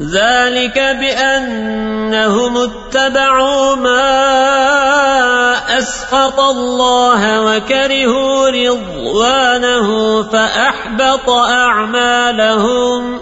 ذلك بأنهم اتبعوا ما أسخط الله وكرهوا رضوانه فأحبط أعمالهم.